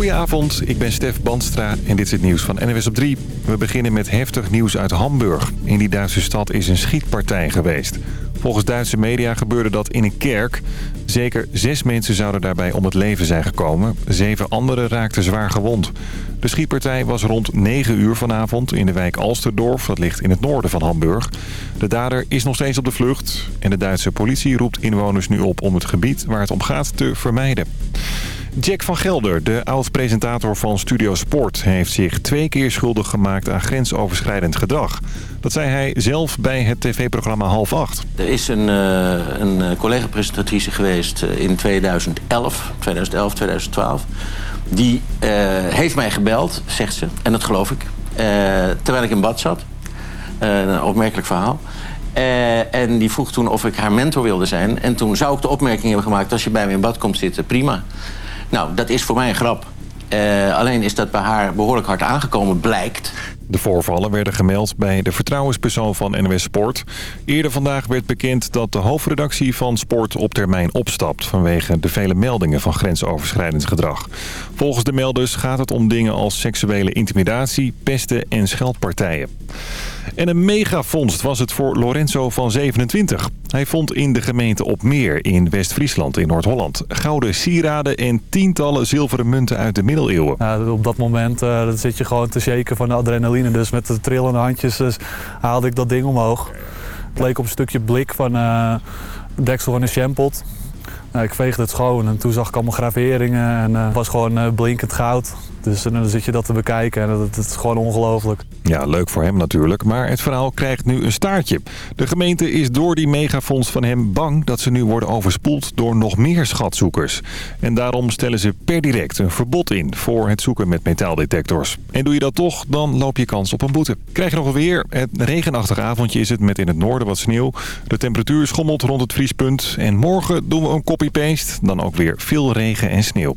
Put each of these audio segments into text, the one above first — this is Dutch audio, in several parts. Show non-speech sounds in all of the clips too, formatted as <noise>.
Goedenavond, ik ben Stef Bandstra en dit is het nieuws van NWS op 3. We beginnen met heftig nieuws uit Hamburg. In die Duitse stad is een schietpartij geweest. Volgens Duitse media gebeurde dat in een kerk. Zeker zes mensen zouden daarbij om het leven zijn gekomen. Zeven anderen raakten zwaar gewond. De schietpartij was rond 9 uur vanavond in de wijk Alsterdorf. Dat ligt in het noorden van Hamburg. De dader is nog steeds op de vlucht. En de Duitse politie roept inwoners nu op om het gebied waar het om gaat te vermijden. Jack van Gelder, de oud-presentator van Studio Sport... heeft zich twee keer schuldig gemaakt aan grensoverschrijdend gedrag. Dat zei hij zelf bij het tv-programma Half Acht. Er is een, uh, een collega-presentatrice geweest eh, in 2011, 2011, 2012... Die heeft mij gebeld, zegt ze, en dat geloof ik, terwijl ik in bad zat. Een opmerkelijk verhaal. en die vroeg toen of ik haar mentor wilde zijn. En toen zou ik de opmerking hebben gemaakt... als je bij me in bad komt zitten, prima. Nou, dat is voor mij een grap. alleen is dat bij haar behoorlijk hard aangekomen, blijkt. De voorvallen werden gemeld bij de vertrouwenspersoon van NWS Sport. Eerder vandaag werd bekend dat de hoofdredactie van Sport op termijn opstapt... vanwege de vele meldingen van grensoverschrijdend gedrag. Volgens de melders gaat het om dingen als seksuele intimidatie, pesten en scheldpartijen. En een megavondst was het voor Lorenzo van 27. Hij vond in de gemeente Opmeer in West-Friesland in Noord-Holland... gouden sieraden en tientallen zilveren munten uit de middeleeuwen. Op dat moment uh, zit je gewoon te shaken van de adrenaline. Dus met de trillende handjes dus haalde ik dat ding omhoog. Het leek op een stukje blik van uh, deksel van een shampot. Ik veegde het schoon en toen zag ik allemaal graveringen en het uh, was gewoon blinkend goud. Dus dan zit je dat te bekijken en dat, is gewoon ongelooflijk. Ja, leuk voor hem natuurlijk, maar het verhaal krijgt nu een staartje. De gemeente is door die megafonds van hem bang dat ze nu worden overspoeld door nog meer schatzoekers. En daarom stellen ze per direct een verbod in voor het zoeken met metaaldetectors. En doe je dat toch, dan loop je kans op een boete. Krijg je nog weer? Het regenachtig avondje is het met in het noorden wat sneeuw. De temperatuur schommelt rond het vriespunt. En morgen doen we een copy-paste, dan ook weer veel regen en sneeuw.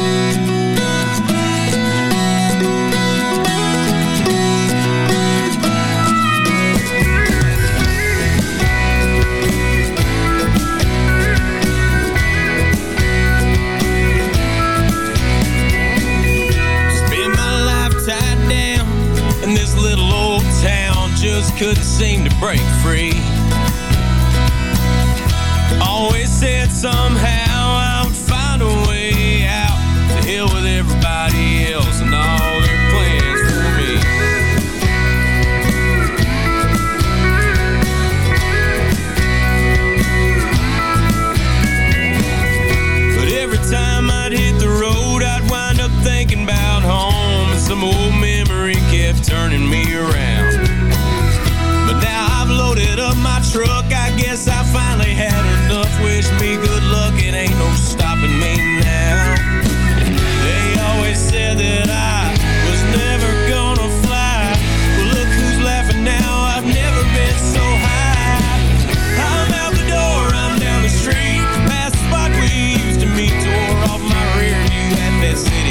Just couldn't seem to break free. Always said somehow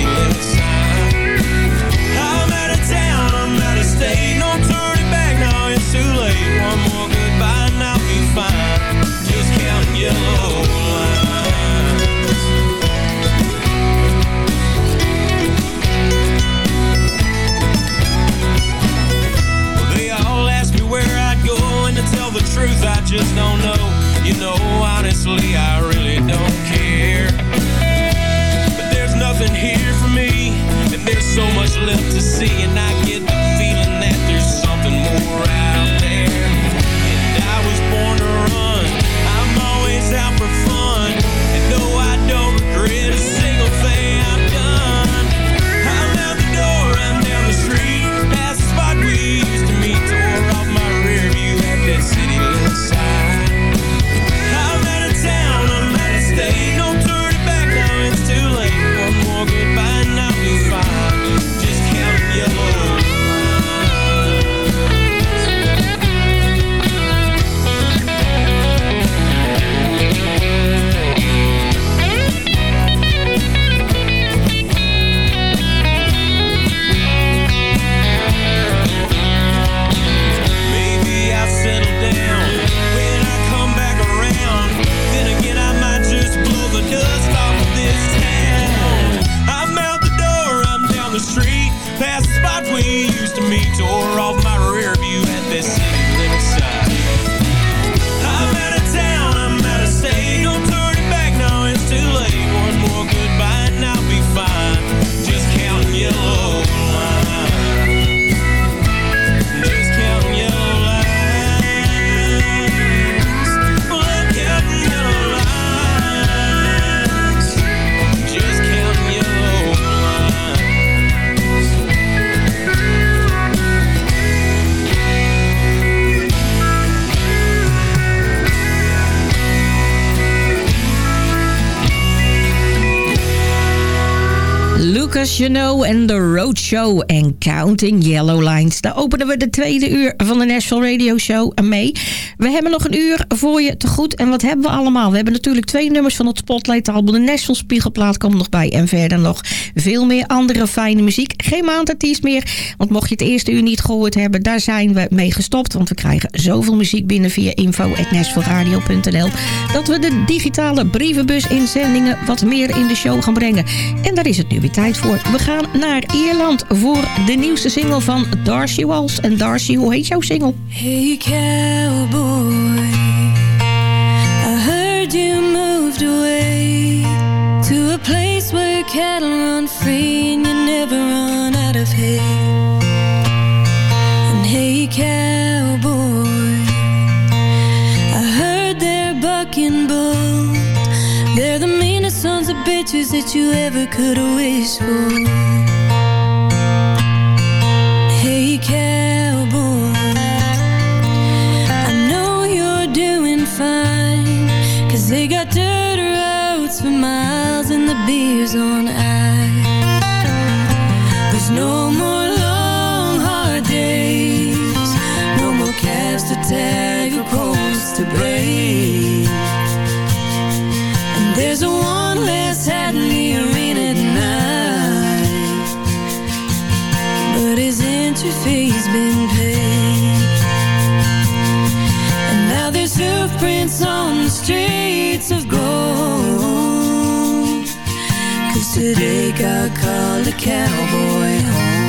feeling Lucas Jano en The Roadshow en Counting Yellow Lines. Daar openen we de tweede uur van de Nashville Radio Show mee. We hebben nog een uur voor je te goed. En wat hebben we allemaal? We hebben natuurlijk twee nummers van het Spotlight album. De Nashville Spiegelplaat komt nog bij. En verder nog veel meer andere fijne muziek. Geen maandartiest meer. Want mocht je het eerste uur niet gehoord hebben, daar zijn we mee gestopt. Want we krijgen zoveel muziek binnen via info.nashvilleradio.nl dat we de digitale brievenbus inzendingen wat meer in de show gaan brengen. En daar is het nu weer tijd voor. We gaan naar Ierland voor de nieuwste single van Darcy Walls. En Darcy, hoe heet jouw single? Hey cowboy, I heard you moved away to a place where cattle run free and you never run out of hay. Bitches that you ever could wished for. Hey cowboy, I know you're doing fine. Cause they got dirt roads for miles and the beer's on fee's been paid. And now there's hoofprints on the streets of gold. Cause today God called a cowboy home.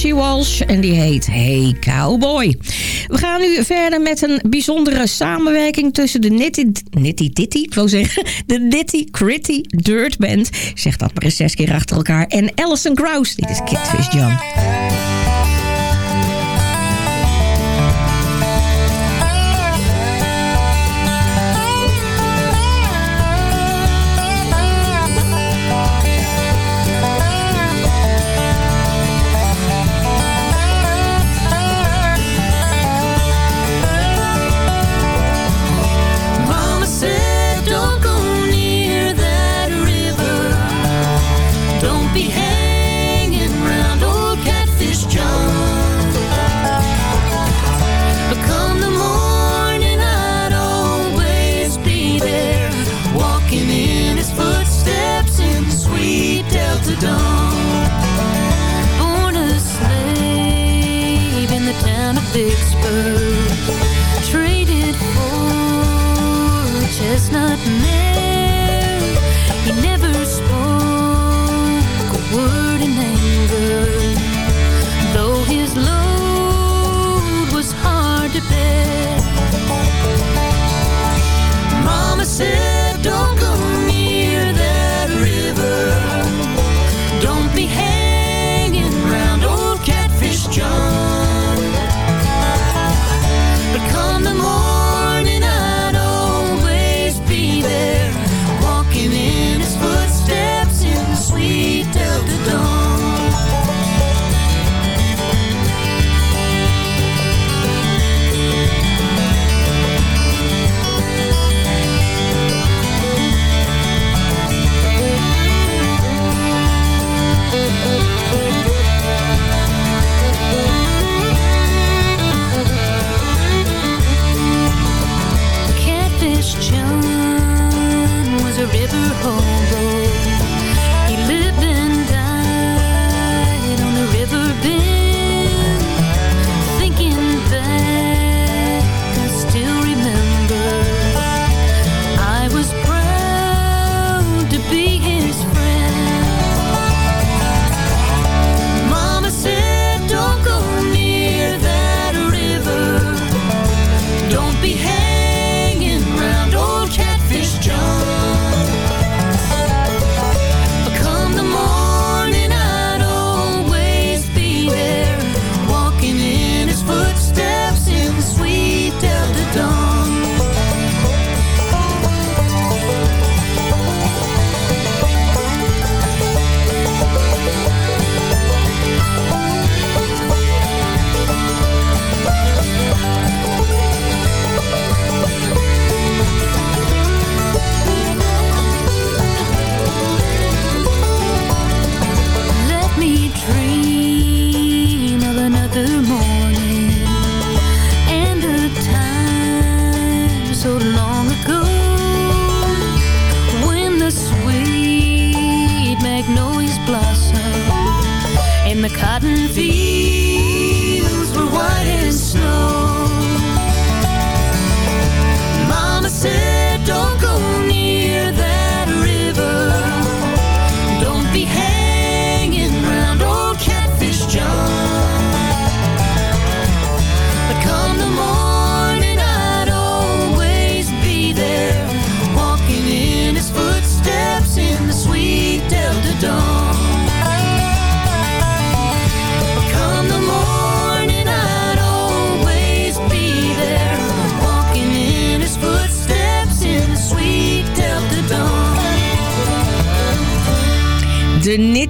She Walsh en die heet Hey Cowboy. We gaan nu verder met een bijzondere samenwerking tussen de Nitty, Nitty Ditty, ik wou zeggen, <laughs> de Nitty Critty Dirt Band, zeg dat maar eens zes keer achter elkaar, en Alison Krauss. Dit is Kidfish John. home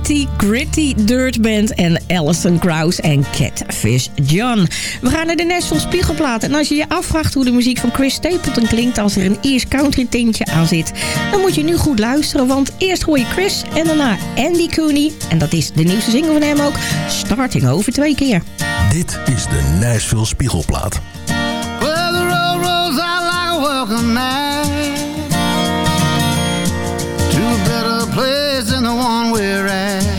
Nitty Gritty Dirt Band en Alison Krauss en Catfish John. We gaan naar de Nashville Spiegelplaat. En als je je afvraagt hoe de muziek van Chris Stapleton klinkt als er een eerst country tintje aan zit, dan moet je nu goed luisteren, want eerst hoor je Chris en daarna Andy Cooney. En dat is de nieuwste single van hem ook, Starting Over Twee Keer. Dit is de Nashville Spiegelplaat. Well, the road rolls out like a welcome. we're at.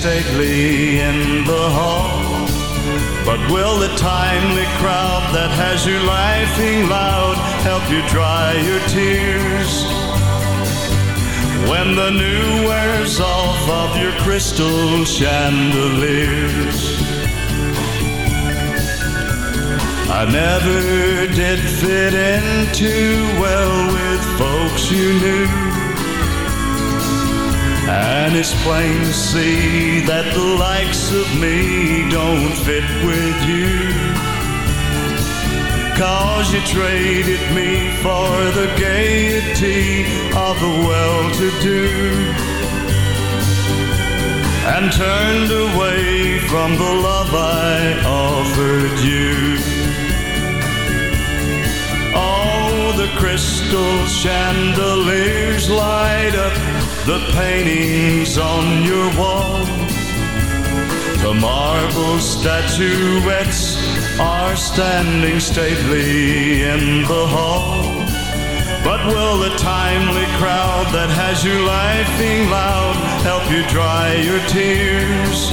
stately in the hall. But will the timely crowd that has you laughing loud help you dry your tears? When the new wears off of your crystal chandeliers. I never did fit in too well with folks you knew. And it's plain to see that the likes of me don't fit with you. Cause you traded me for the gaiety of the well-to-do And turned away from the love I offered you. Oh, the crystal chandeliers light up the paintings on your wall. The marble statuettes are standing stately in the hall. But will the timely crowd that has you laughing loud help you dry your tears?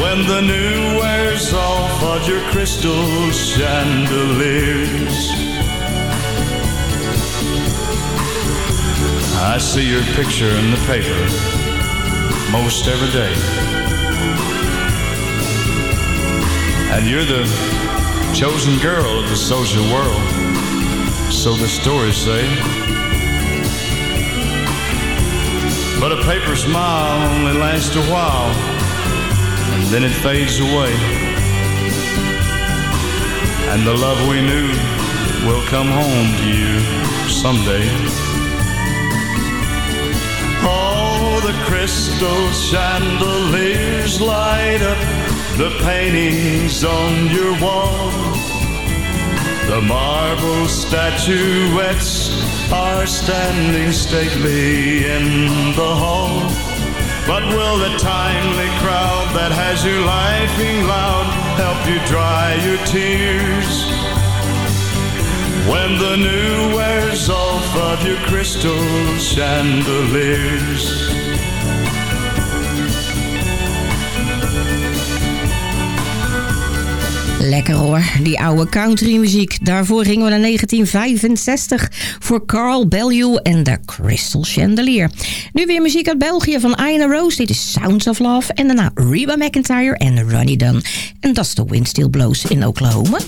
When the new wears off of your crystal chandeliers. I see your picture in the paper most every day. And you're the chosen girl of the social world so the stories say. But a paper smile only lasts a while, and then it fades away. And the love we knew will come home to you someday. The crystal chandeliers light up the paintings on your wall. The marble statuettes are standing stately in the hall. But will the timely crowd that has you laughing loud help you dry your tears? When the new wears off of your crystal chandeliers. Lekker hoor, die oude countrymuziek. Daarvoor gingen we naar 1965 voor Carl Bellew en de Crystal Chandelier. Nu weer muziek uit België van Ina Rose. Dit is Sounds of Love. En daarna Reba McIntyre en Ronnie Dunn. En dat is de Wind Still Blows in Oklahoma.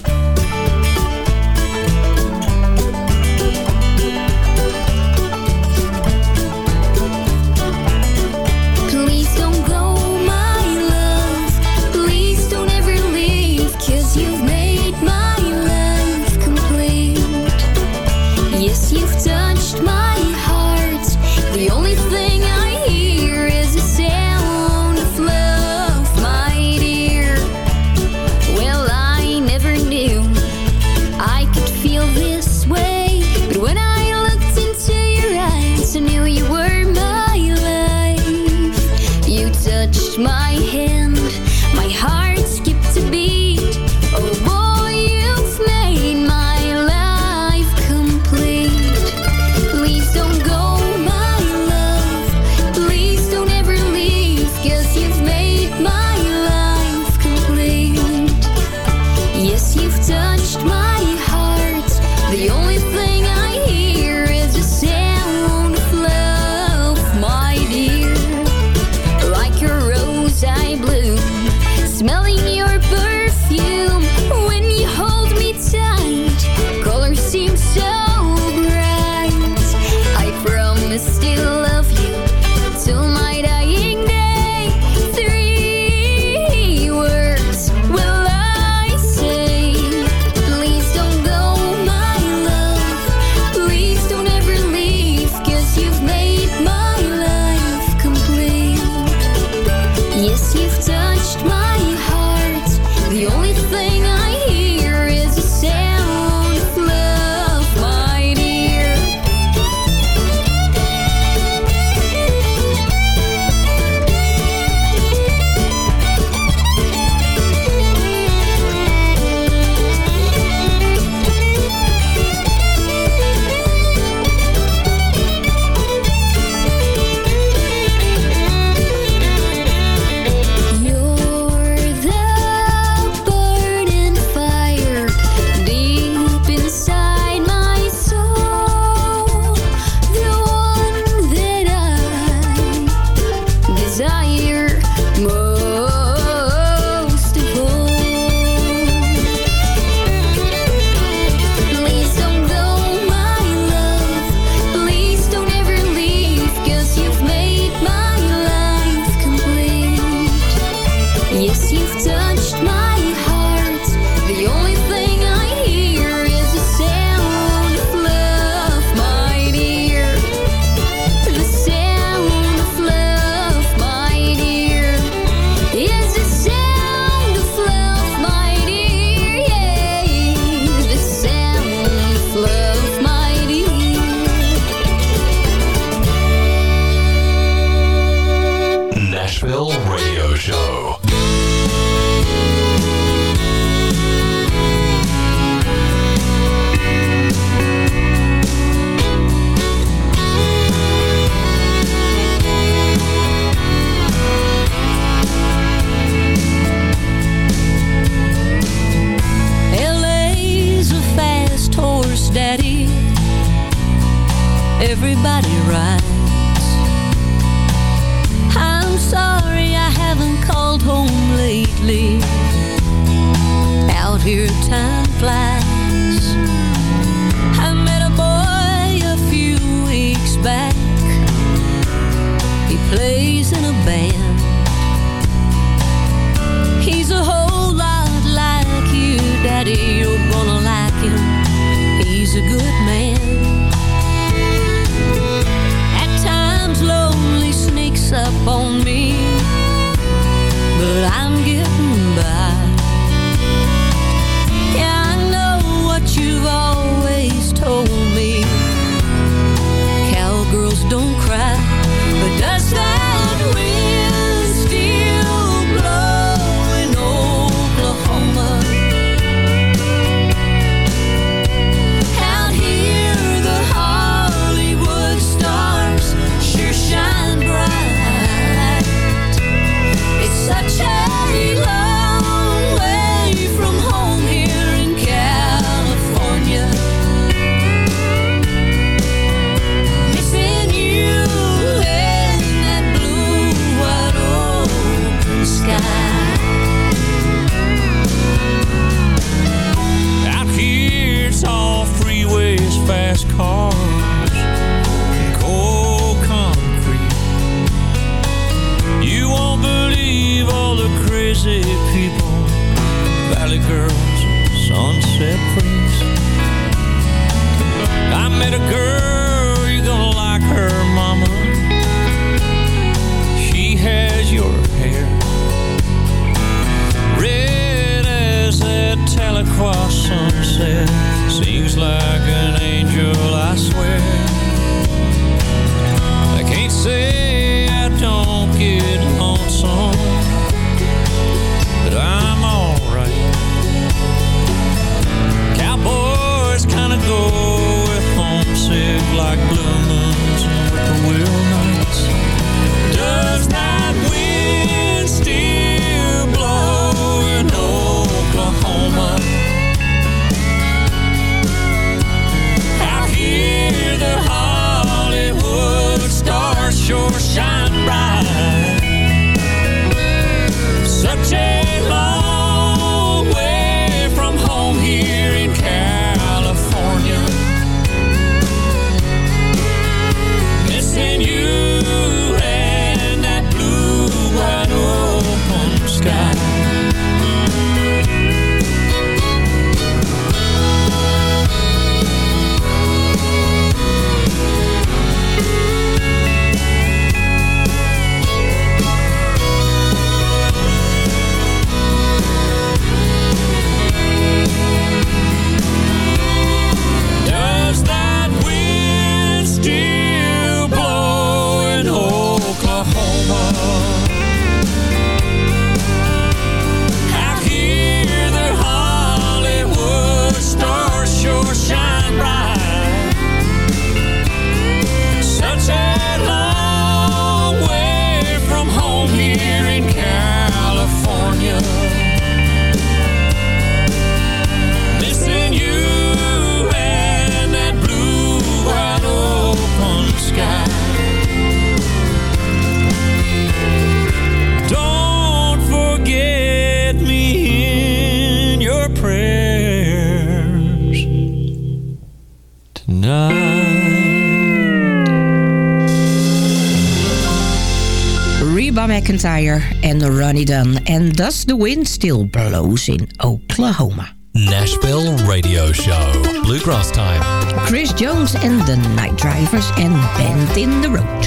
McIntyre en Ronnie Dunn. And Does the Wind Still Blows in Oklahoma. Nashville Radio Show. Bluegrass Time. Chris Jones and the Night Drivers and Bend in the Road.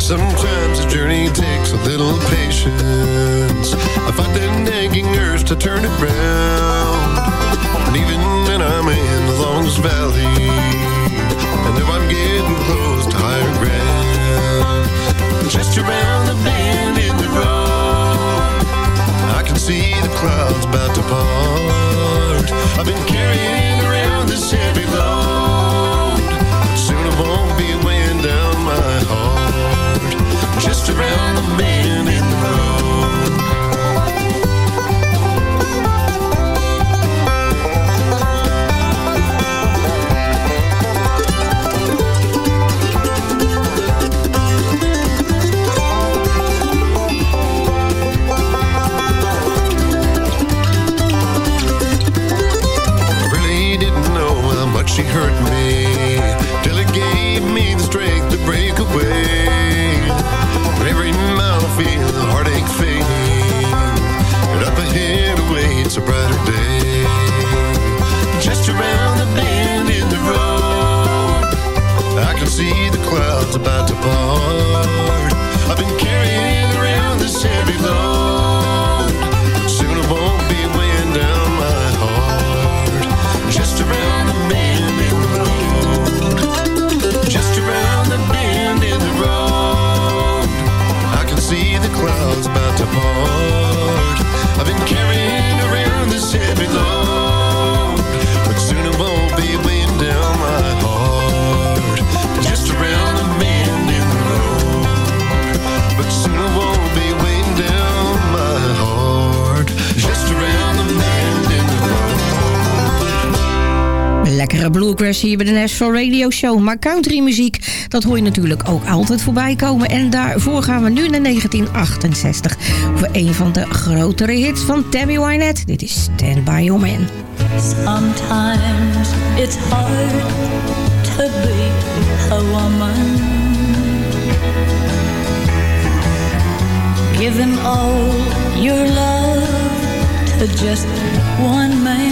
Sometimes the journey takes a little patience. I fight the nagging urge to turn it round. And even when I'm in the longest valley, I know I'm getting close to higher ground. Just around the bend in the road, I can see the clouds about to part. I've been carrying around this heavy load. Soon it won't be weighing down my heart. Just around the bend about to part. hier bij de National Radio Show. Maar country muziek, dat hoor je natuurlijk ook altijd voorbij komen. En daarvoor gaan we nu naar 1968 voor een van de grotere hits van Tammy Wynette. Dit is Stand By Your Man. Sometimes it's hard to be a woman Give all your love to just one man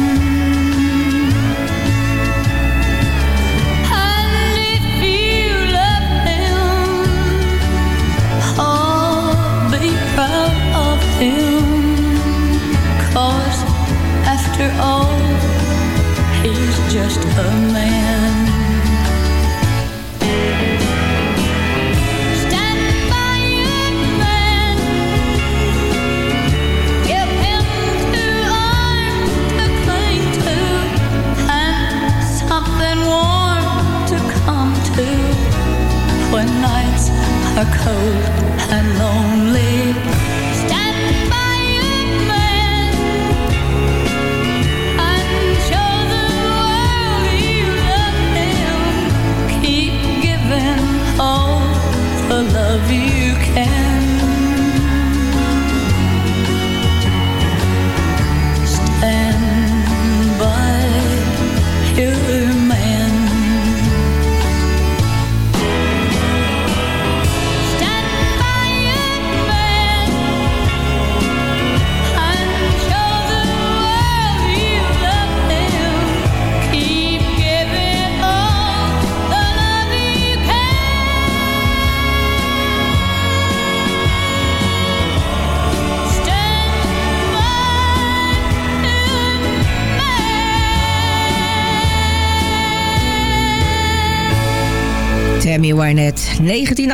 after all, he's just a man.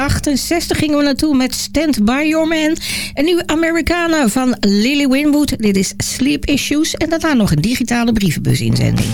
68 gingen we naartoe met Stand By Your Man. en nu Americana van Lily Winwood. Dit is Sleep Issues. En daarna nog een digitale brievenbus inzending.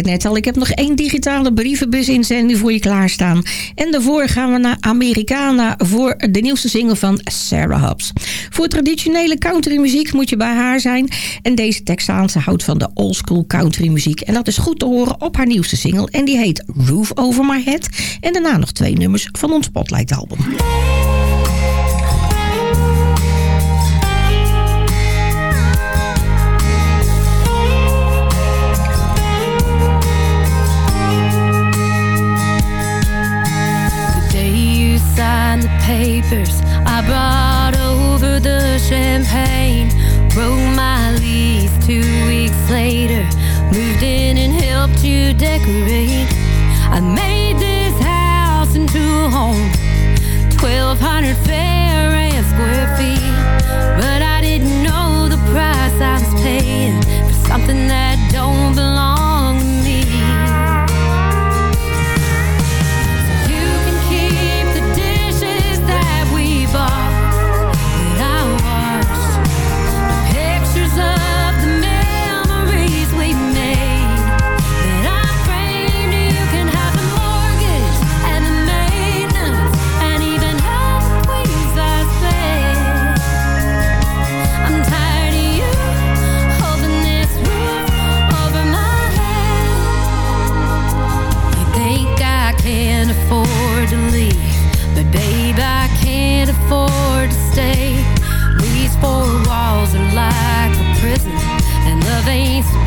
Net al, ik heb nog één digitale brievenbus-inzending voor je klaarstaan. En daarvoor gaan we naar Americana voor de nieuwste single van Sarah Hobbs. Voor traditionele countrymuziek moet je bij haar zijn. En deze Texaanse houdt van de oldschool countrymuziek. En dat is goed te horen op haar nieuwste single. En die heet Roof Over My Head. En daarna nog twee nummers van ons Spotlight album. Signed the papers, I brought over the champagne. Wrote my lease two weeks later. Moved in and helped you decorate. I made this house into a home. 1200 fair and square feet. But I didn't know the price I was paying for something that don't belong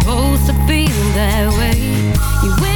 supposed to feel that way. You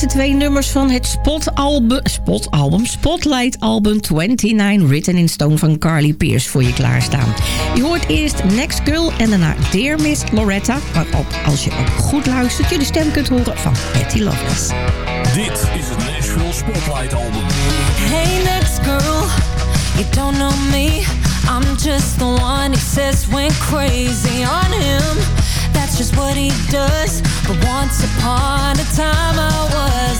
laatste twee nummers van het Spot-album, Spot-album, Spotlight-album 29 Written in Stone van Carly Pierce voor je klaarstaan. Je hoort eerst Next Girl en daarna Dear Miss Loretta, waarop als je ook goed luistert je de stem kunt horen van Patty Loveless. Dit is het Nashville Spotlight Album. Hey, next girl, you don't know me. I'm just the one he says went crazy on him. Just what he does. But once upon a time, I was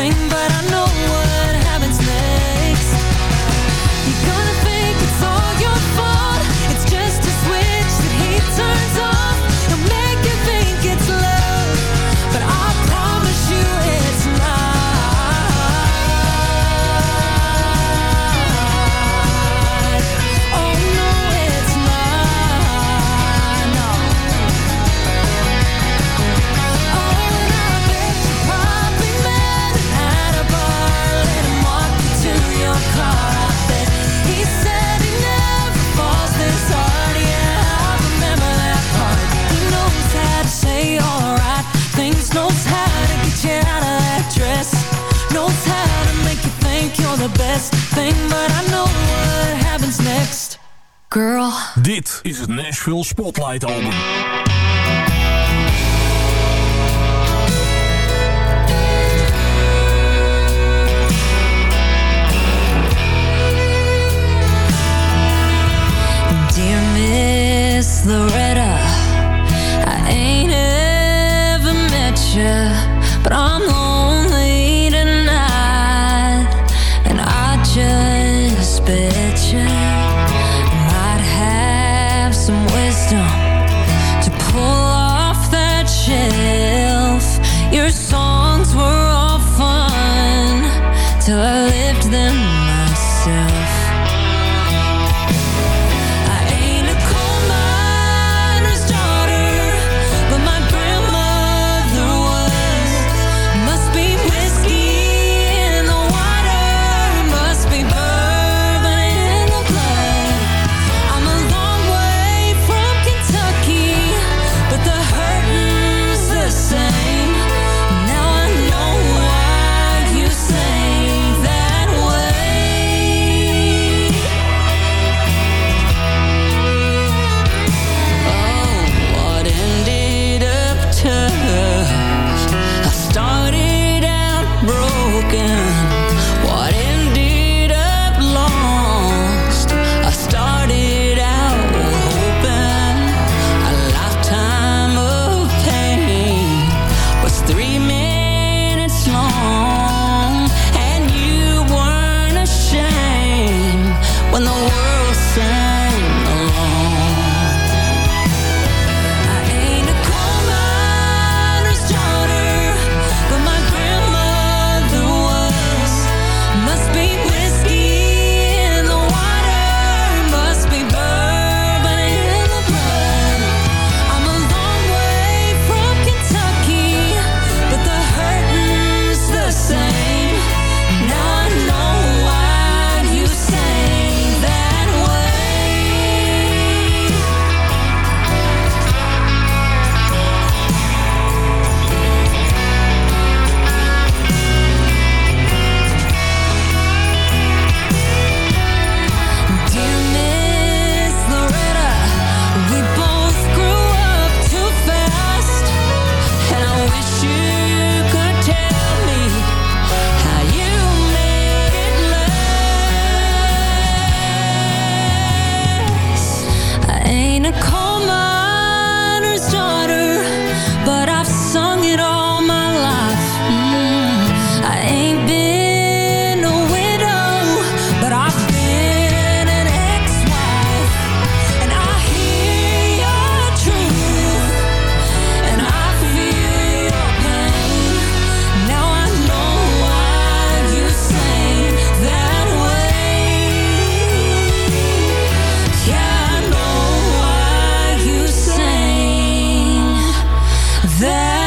thing, but I know what Dit is het Nashville Spotlight Album. Dear Miss that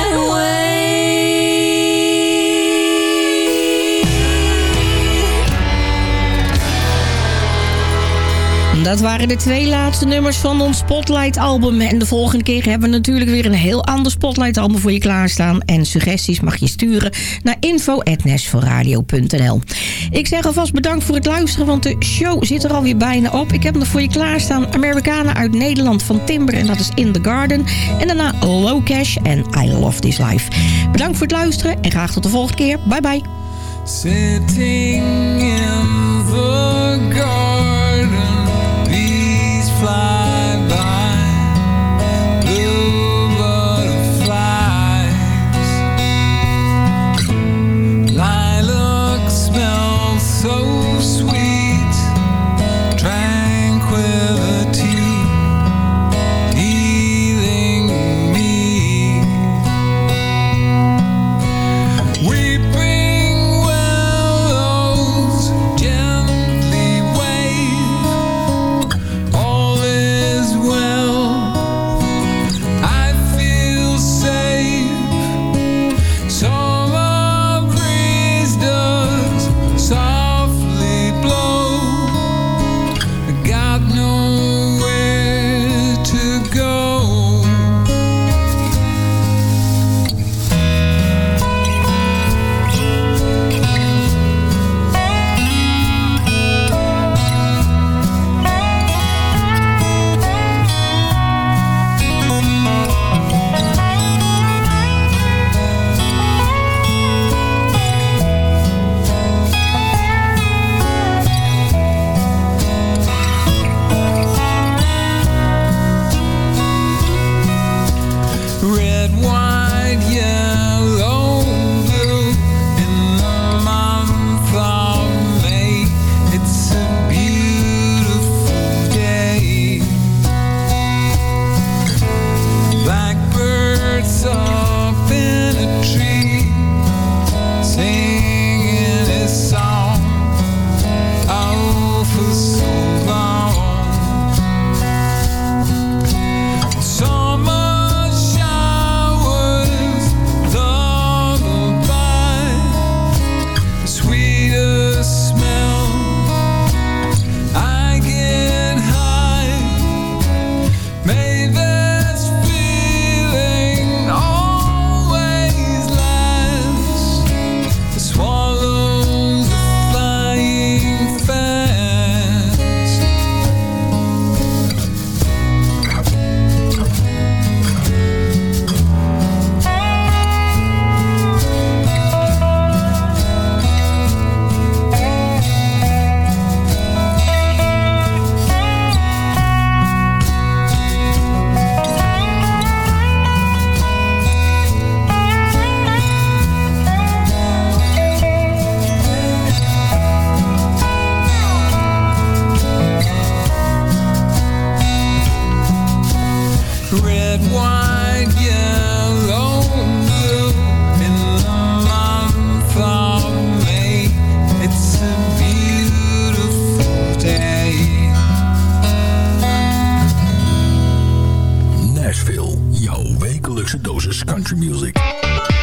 dat waren de twee laatste nummers van ons Spotlight-album. En de volgende keer hebben we natuurlijk weer een heel ander Spotlight-album voor je klaarstaan. En suggesties mag je sturen naar info.nesforradio.nl Ik zeg alvast bedankt voor het luisteren, want de show zit er alweer bijna op. Ik heb nog voor je klaarstaan Amerikanen uit Nederland van Timber en dat is In The Garden. En daarna Low Cash en I Love This Life. Bedankt voor het luisteren en graag tot de volgende keer. Bye bye. Sitting in country music.